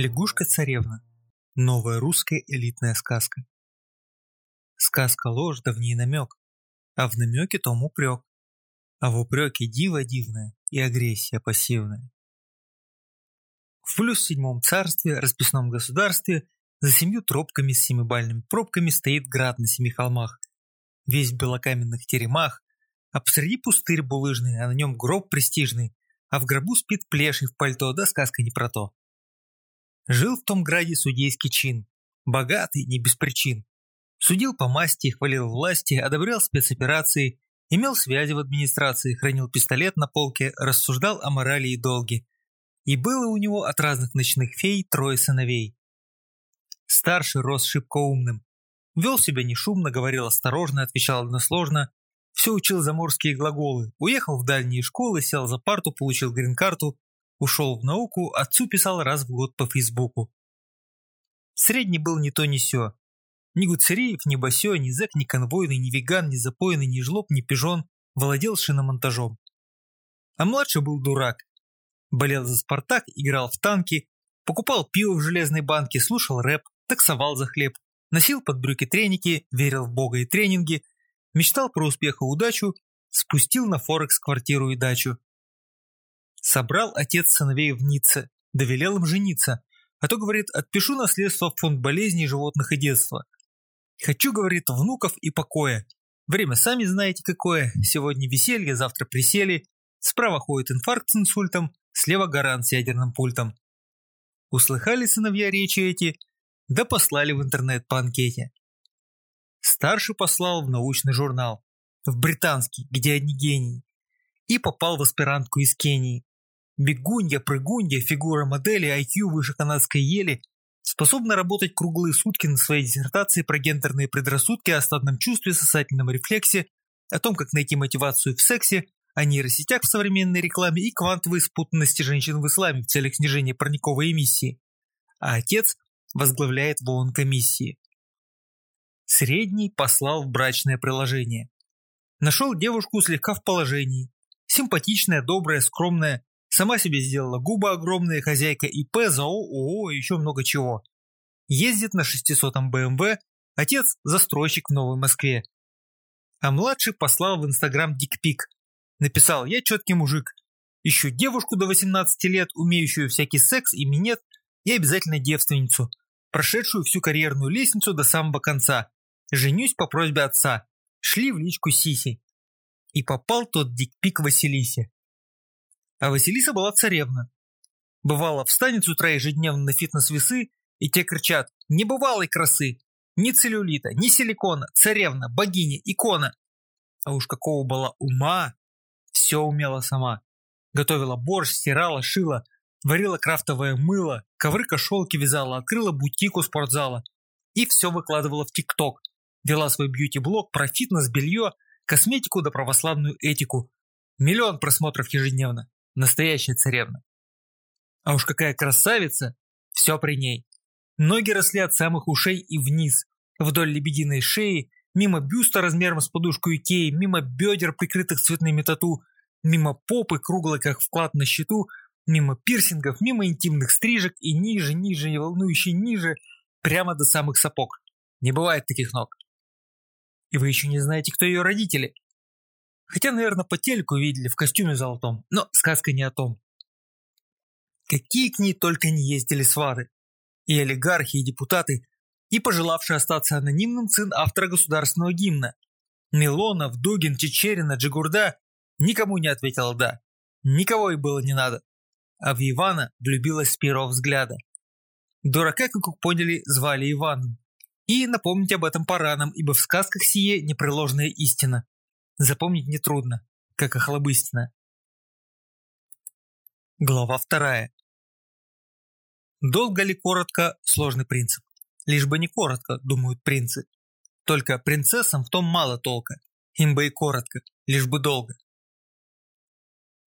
Лягушка-царевна. Новая русская элитная сказка. Сказка ложь, да в ней намек, а в намеке том упрек, а в упреке диво дивное и агрессия пассивная. В плюс седьмом царстве, расписном государстве, за семью тропками с семибальными пробками стоит град на семи холмах, весь в белокаменных теремах, а посреди пустырь булыжный, а на нем гроб престижный, а в гробу спит плеший в пальто, да сказка не про то. Жил в том граде судейский чин, богатый, не без причин. Судил по масти, хвалил власти, одобрял спецоперации, имел связи в администрации, хранил пистолет на полке, рассуждал о морали и долге. И было у него от разных ночных фей трое сыновей. Старший рос шибко умным. Вел себя не шумно, говорил осторожно, отвечал односложно. Все учил заморские глаголы. Уехал в дальние школы, сел за парту, получил грин-карту, Ушел в науку, отцу писал раз в год по Фейсбуку. Средний был ни то ни сё. Ни Гуцериев, ни Басё, ни зэк, ни конвойный, ни веган, ни запойный, ни жлоб, ни пижон владел шиномонтажом. А младший был дурак. Болел за «Спартак», играл в танки, покупал пиво в железной банке, слушал рэп, таксовал за хлеб, носил под брюки треники, верил в бога и тренинги, мечтал про успех и удачу, спустил на Форекс квартиру и дачу. Собрал отец сыновей в Ницце, довелел им жениться, а то, говорит, отпишу наследство в фонд болезней животных и детства. Хочу, говорит, внуков и покоя. Время сами знаете какое, сегодня веселье, завтра присели, справа ходит инфаркт с инсультом, слева гарант с ядерным пультом. Услыхали сыновья речи эти, да послали в интернет по анкете. Старший послал в научный журнал, в британский, где одни гении, и попал в аспирантку из Кении. Бегунья, прыгунья, фигура модели, IQ выше канадской ели, способна работать круглые сутки на своей диссертации про гендерные предрассудки о стадном чувстве, сосательном рефлексе, о том, как найти мотивацию в сексе, о нейросетях в современной рекламе и квантовой спутанности женщин в исламе в целях снижения парниковой эмиссии. А отец возглавляет в ООН комиссии. Средний послал в брачное приложение. Нашел девушку слегка в положении. Симпатичная, добрая, скромная, Сама себе сделала губы огромные, хозяйка ИП, ЗАО, ООО и еще много чего. Ездит на 600-м БМВ, отец – застройщик в Новой Москве. А младший послал в Инстаграм дикпик. Написал «Я четкий мужик. Ищу девушку до 18 лет, умеющую всякий секс и минет, и обязательно девственницу, прошедшую всю карьерную лестницу до самого конца. Женюсь по просьбе отца. Шли в личку Сиси. И попал тот дикпик Василисе. А Василиса была царевна. Бывало, встанет с утра ежедневно на фитнес-весы, и те кричат «Небывалой красы! Ни целлюлита, ни силикона, царевна, богиня, икона!» А уж какого была ума! Все умела сама. Готовила борщ, стирала, шила, варила крафтовое мыло, ковры кошелки вязала, открыла бутик у спортзала. И все выкладывала в ТикТок. Вела свой бьюти-блог про фитнес, белье, косметику да православную этику. Миллион просмотров ежедневно. Настоящая царевна. А уж какая красавица! Все при ней. Ноги росли от самых ушей и вниз, вдоль лебединой шеи, мимо бюста размером с подушку Икеи, мимо бедер, прикрытых цветными тату, мимо попы, круглой как вклад на счету, мимо пирсингов, мимо интимных стрижек и ниже, ниже, и волнующе ниже, прямо до самых сапог. Не бывает таких ног. И вы еще не знаете, кто ее родители. Хотя, наверное, по телеку видели в костюме золотом, но сказка не о том. Какие к ней только не ездили сваты. И олигархи, и депутаты, и пожелавший остаться анонимным сын автора государственного гимна. Милонов, Дугин, Чечерина, Джигурда никому не ответила «да». Никого и было не надо. А в Ивана влюбилась с первого взгляда. Дурака, как поняли, звали Иваном. И напомнить об этом пора нам, ибо в сказках сие непреложная истина. Запомнить нетрудно, как охлобыстина. Глава вторая. Долго ли коротко – сложный принцип. Лишь бы не коротко, думают принцы. Только принцессам в том мало толка. Им бы и коротко, лишь бы долго.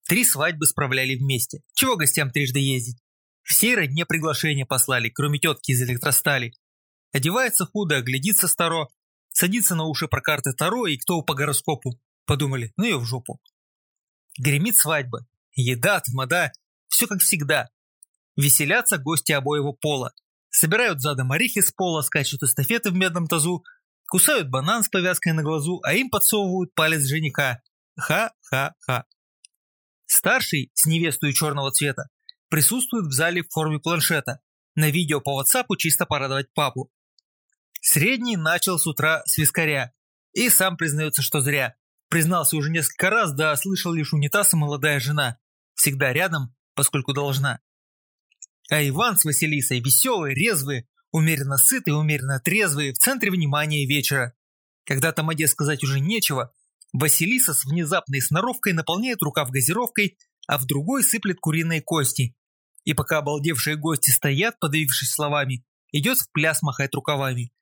Три свадьбы справляли вместе. Чего гостям трижды ездить? Всей родне приглашение послали, кроме тетки из электростали. Одевается худо, оглядится старо, Садится на уши про карты Таро и кто по гороскопу. Подумали, ну ее в жопу. Гремит свадьба. Еда, тамада, все как всегда. Веселятся гости обоего пола. Собирают задом орехи с пола, скачут эстафеты в медном тазу, кусают банан с повязкой на глазу, а им подсовывают палец жениха. Ха-ха-ха. Старший, с невестой черного цвета, присутствует в зале в форме планшета. На видео по WhatsApp чисто порадовать папу. Средний начал с утра с вискаря. И сам признается, что зря. Признался уже несколько раз, да слышал лишь унитаз и молодая жена. Всегда рядом, поскольку должна. А Иван с Василисой веселые, резвые, умеренно сытые, умеренно трезвые, в центре внимания вечера. Когда Тамаде сказать уже нечего, Василиса с внезапной сноровкой наполняет рукав газировкой, а в другой сыплет куриные кости. И пока обалдевшие гости стоят, подавившись словами, идет в пляс махать рукавами.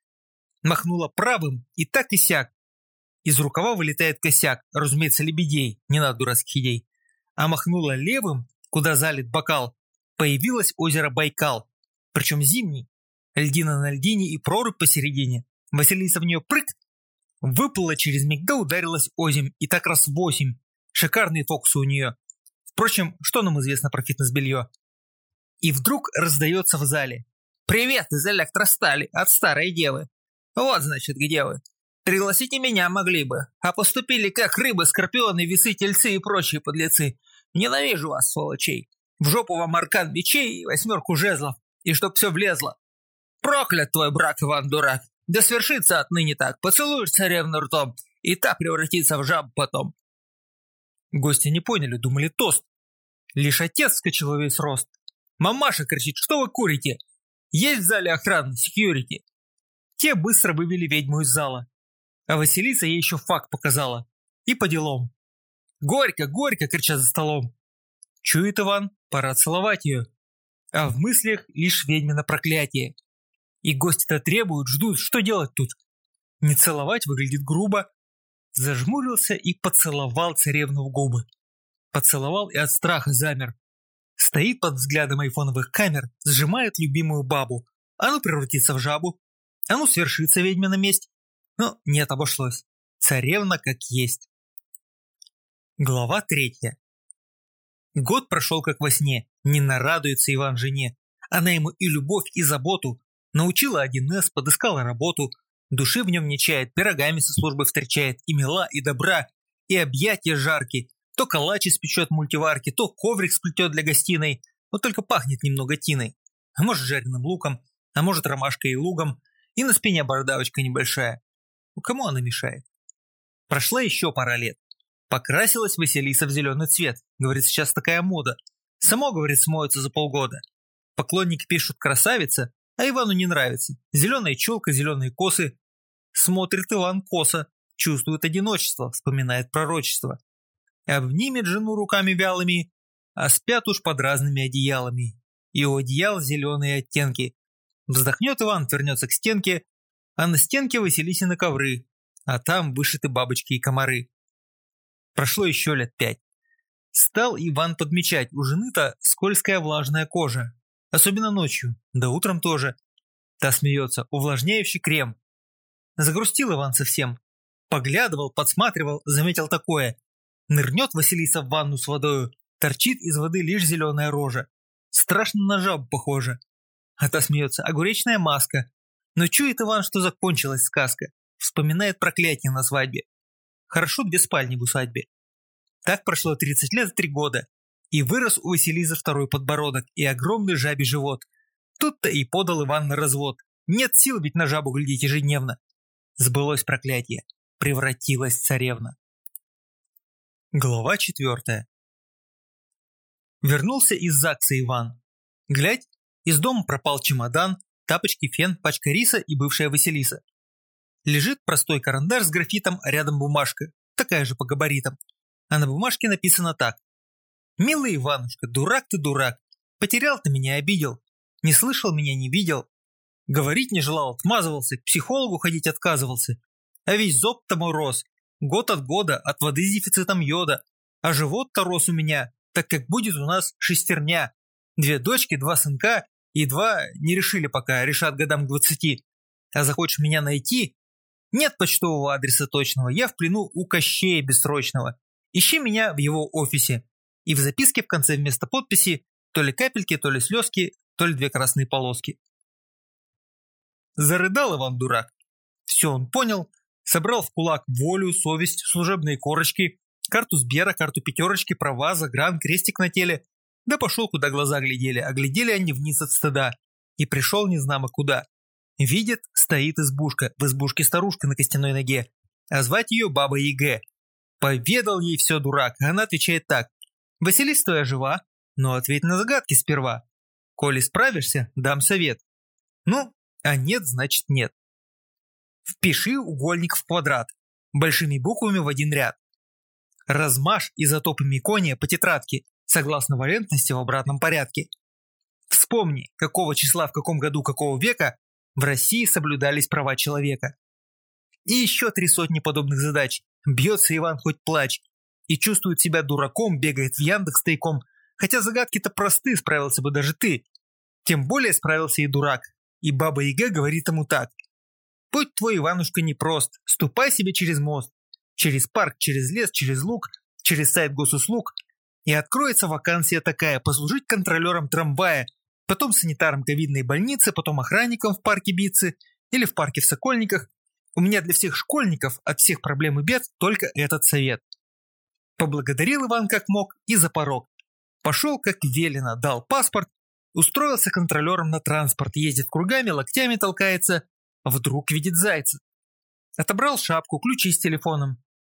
Махнула правым и так и сяк. Из рукава вылетает косяк, разумеется, лебедей, не надо дурацких идей. А махнула левым, куда залит бокал, появилось озеро Байкал, причем зимний. Льдина на льдине и прорубь посередине. Василиса в нее прыг, выплыла через миг да ударилась озим, и так раз восемь. Шикарные фокусы у нее. Впрочем, что нам известно про фитнес-белье? И вдруг раздается в зале. «Привет из электростали от старой девы. Вот, значит, где вы. Пригласите меня могли бы, а поступили как рыбы, скорпионы, весы, тельцы и прочие подлецы. Ненавижу вас, сволочей. В жопу вам аркан мечей и восьмерку жезлов, и чтоб все влезло. Проклят твой брак, Иван Дурак. Да свершится отныне так. Поцелуешь царевну ртом, и та превратится в жабу потом. Гости не поняли, думали тост. Лишь отец вскочил весь рост. Мамаша кричит, что вы курите? Есть в зале охрана, секьюрити. Те быстро вывели ведьму из зала. А Василиса ей еще факт показала. И по делам. «Горько, горько!» – кричат за столом. Чует Иван, пора целовать ее. А в мыслях лишь ведьмино проклятие. И гости-то требуют, ждут, что делать тут? Не целовать выглядит грубо. Зажмурился и поцеловал царевну в губы. Поцеловал и от страха замер. Стоит под взглядом айфоновых камер, сжимает любимую бабу. А ну превратится в жабу. А ну свершится ведьмина месть. Но нет, обошлось. Царевна как есть. Глава третья. Год прошел как во сне, не нарадуется Иван жене. Она ему и любовь, и заботу. Научила 1С, подыскала работу. Души в нем не чает, пирогами со службы встречает. И мила, и добра, и объятия жаркие. То калач испечет мультиварки, то коврик сплетет для гостиной. Но только пахнет немного тиной. А может жареным луком, а может ромашкой и лугом. И на спине бородавочка небольшая. Ну кому она мешает? Прошла еще пара лет. Покрасилась Василиса в зеленый цвет. Говорит, сейчас такая мода. Само, говорит, смоется за полгода. Поклонники пишут «красавица», а Ивану не нравится. Зеленая челка, зеленые косы. Смотрит Иван косо, чувствует одиночество, вспоминает пророчество. Обнимет жену руками вялыми, а спят уж под разными одеялами. И у одеял зеленые оттенки. Вздохнет Иван, вернется к стенке, а на стенке Василисины ковры, а там вышиты бабочки и комары. Прошло еще лет пять. Стал Иван подмечать, у жены-то скользкая влажная кожа. Особенно ночью, да утром тоже. Та смеется, увлажняющий крем. Загрустил Иван совсем. Поглядывал, подсматривал, заметил такое. Нырнет Василиса в ванну с водою, торчит из воды лишь зеленая рожа. Страшно на жабу похоже. А та смеется, огуречная маска. Но чует Иван, что закончилась сказка. Вспоминает проклятие на свадьбе. Хорошо две спальни в усадьбе. Так прошло 30 лет и 3 года. И вырос у Василизы второй подбородок и огромный жабий живот. Тут-то и подал Иван на развод. Нет сил ведь на жабу глядеть ежедневно. Сбылось проклятие. Превратилась царевна. Глава четвертая. Вернулся из ЗАГСа Иван. Глядь, из дома пропал чемодан, тапочки, фен, пачка риса и бывшая Василиса. Лежит простой карандаш с графитом, а рядом бумажка, такая же по габаритам. А на бумажке написано так. «Милый Иванушка, дурак ты дурак, потерял ты меня, обидел, не слышал меня, не видел, говорить не желал, отмазывался, к психологу ходить отказывался, а весь зоб тому рос, год от года, от воды с дефицитом йода, а живот-то рос у меня, так как будет у нас шестерня, две дочки, два сынка и два не решили пока, решат годам к двадцати. А захочешь меня найти, нет почтового адреса точного, я в плену у Кощея Бессрочного. Ищи меня в его офисе. И в записке в конце вместо подписи То ли капельки, то ли слезки, то ли две красные полоски. Зарыдал Иван дурак. Все он понял, собрал в кулак волю, совесть, служебные корочки, карту Сбера, карту пятерочки, права, загран, крестик на теле. Да пошел, куда глаза глядели, а глядели они вниз от стыда. И пришел незнамо куда. Видит, стоит избушка, в избушке старушка на костяной ноге, а звать ее Баба Еге. Поведал ей все дурак, а она отвечает так. «Василиса твоя жива, но ответь на загадки сперва. Коли справишься, дам совет. Ну, а нет, значит нет. Впиши угольник в квадрат, большими буквами в один ряд. Размажь изотопами кония по тетрадке, согласно валентности в обратном порядке. Вспомни, какого числа в каком году какого века в России соблюдались права человека. И еще три сотни подобных задач. Бьется Иван хоть плачь. И чувствует себя дураком, бегает в Яндекс тайком. Хотя загадки-то просты, справился бы даже ты. Тем более справился и дурак. И Баба Яга говорит ему так. Путь твой, Иванушка, непрост. Ступай себе через мост. Через парк, через лес, через луг, через сайт госуслуг. И откроется вакансия такая – послужить контролером трамвая, потом санитаром ковидной больницы, потом охранником в парке Бицы или в парке в Сокольниках, у меня для всех школьников от всех проблем и бед только этот совет. Поблагодарил Иван как мог и за порог. Пошел как велено, дал паспорт, устроился контролером на транспорт, ездит кругами, локтями толкается, вдруг видит зайца. Отобрал шапку, ключи с телефоном,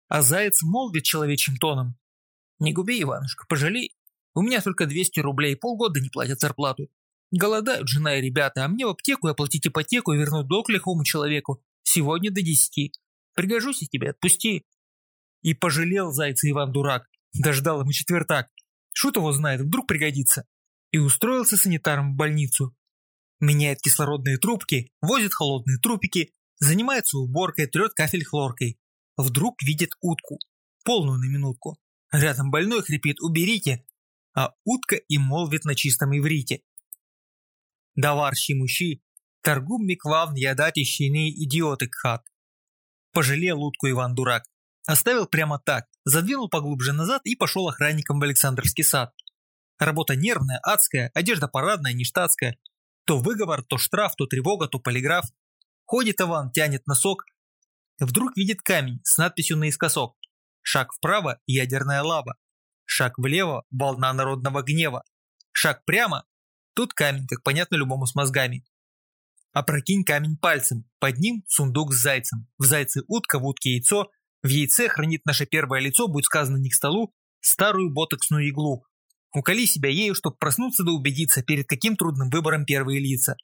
а заяц молвит человечьим тоном. «Не губи, Иванушка, пожалей. У меня только 200 рублей, полгода не платят зарплату. Голодают жена и ребята, а мне в аптеку оплатить ипотеку и вернуть долг лихому человеку. Сегодня до десяти. Пригожусь я тебе, отпусти. И пожалел зайца Иван дурак. Дождал ему четвертак. Шут его знает, вдруг пригодится. И устроился санитаром в больницу. Меняет кислородные трубки, возит холодные трупики, занимается уборкой, трет кафель хлоркой. Вдруг видит утку. Полную на минутку. Рядом больной хрипит «уберите», а утка и молвит на чистом иврите. Даварщи мужи, Торгум Миквавн ядати щины идиоты кхат. Пожалел утку Иван Дурак. Оставил прямо так, задвинул поглубже назад и пошел охранником в Александровский сад. Работа нервная, адская, одежда парадная, не штатская. То выговор, то штраф, то тревога, то полиграф. Ходит Иван, тянет носок. Вдруг видит камень с надписью наискосок. Шаг вправо – ядерная лава. Шаг влево – волна народного гнева. Шаг прямо – тут камень, как понятно любому с мозгами. Опрокинь камень пальцем, под ним сундук с зайцем. В зайце утка, в утке яйцо. В яйце хранит наше первое лицо, будет сказано не к столу, старую ботоксную иглу. Уколи себя ею, чтобы проснуться да убедиться, перед каким трудным выбором первые лица.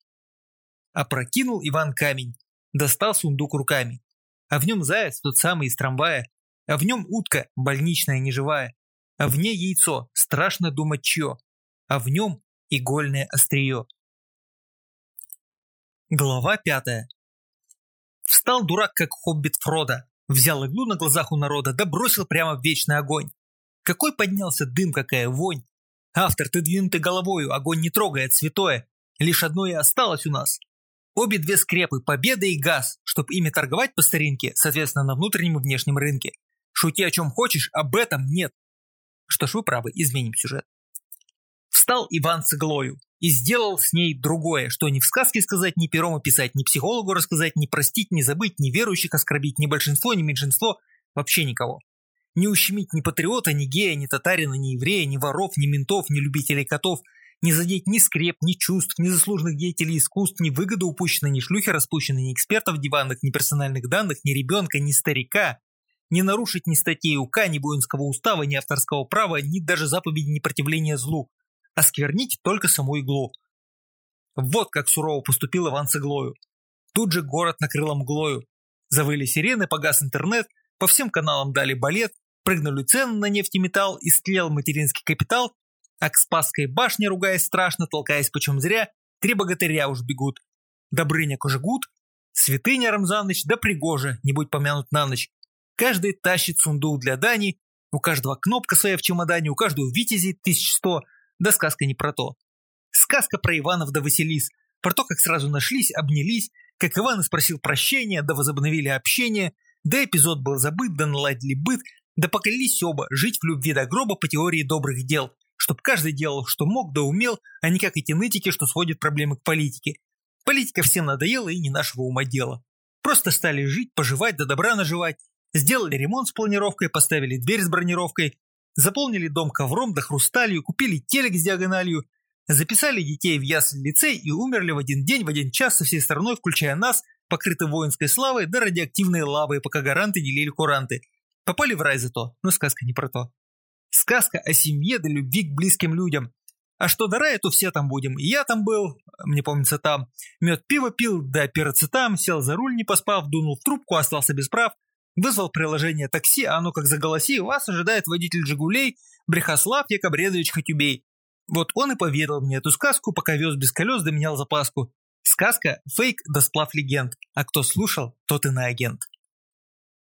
Опрокинул Иван камень, достал сундук руками. А в нем заяц, тот самый из трамвая. А в нем утка, больничная, неживая. А в ней яйцо, страшно думать чье. А в нем игольное острие. Глава пятая. Встал дурак, как хоббит Фрода, взял иглу на глазах у народа, да бросил прямо в вечный огонь. Какой поднялся дым, какая вонь. Автор, ты двинутый головою, огонь не трогает святое. Лишь одно и осталось у нас. Обе две скрепы, победа и газ, чтоб ими торговать по старинке, соответственно, на внутреннем и внешнем рынке. Шути о чем хочешь, об этом нет. Что ж, вы правы, изменим сюжет. Встал Иван с иглою и сделал с ней другое, что ни в сказке сказать, ни пером описать, ни психологу рассказать, ни простить, ни забыть, ни верующих оскорбить, ни большинство, ни меньшинство, вообще никого. Не ущемить ни патриота, ни гея, ни татарина, ни еврея, ни воров, ни ментов, ни любителей котов, не задеть ни скреп, ни чувств, ни заслуженных деятелей искусств, ни выгоды упущенной, ни шлюхи распущенной, ни экспертов диванных, ни персональных данных, ни ребенка, ни старика, не нарушить ни статей УК, ни воинского устава, ни авторского права, ни даже заповеди непротивления злу – осквернить только саму иглу. Вот как сурово поступил Иван с иглою. Тут же город накрыло мглою. Завыли сирены, погас интернет, по всем каналам дали балет, прыгнули цены на нефть и металл, истлел материнский капитал, а к Спасской башне, ругаясь страшно, толкаясь почем зря, три богатыря уж бегут. Добрыня Кожегут, Святыня Рамзаныч да Пригожа, не будь помянут на ночь. Каждый тащит сундук для дани, у каждого кнопка своя в чемодане, у каждого витязи сто. Да сказка не про то. Сказка про Иванов да Василис, про то, как сразу нашлись, обнялись, как Иван спросил прощения, да возобновили общение, да эпизод был забыт, да наладили быт, да поклялись оба жить в любви до гроба по теории добрых дел, чтоб каждый делал, что мог да умел, а не как эти нытики, что сводят проблемы к политике. Политика всем надоела и не нашего ума дело. Просто стали жить, поживать, до добра наживать. Сделали ремонт с планировкой, поставили дверь с бронировкой, заполнили дом ковром да хрусталью, купили телек с диагональю, записали детей в ясль лицей и умерли в один день, в один час со всей страной, включая нас, покрыты воинской славой да радиоактивной лавой, пока гаранты делили куранты. Попали в рай зато, но сказка не про то. Сказка о семье да любви к близким людям. А что до рая, то все там будем. И я там был, мне помнится там. Мед пиво пил, да пироцетам, сел за руль не поспав, дунул в трубку, остался без прав. Вызвал приложение такси, а оно как заголоси, вас ожидает водитель «Жигулей» Брехослав Якобредович Хатюбей. Вот он и поведал мне эту сказку, пока вез без колес да менял запаску. Сказка – фейк да сплав легенд, а кто слушал, тот и на агент.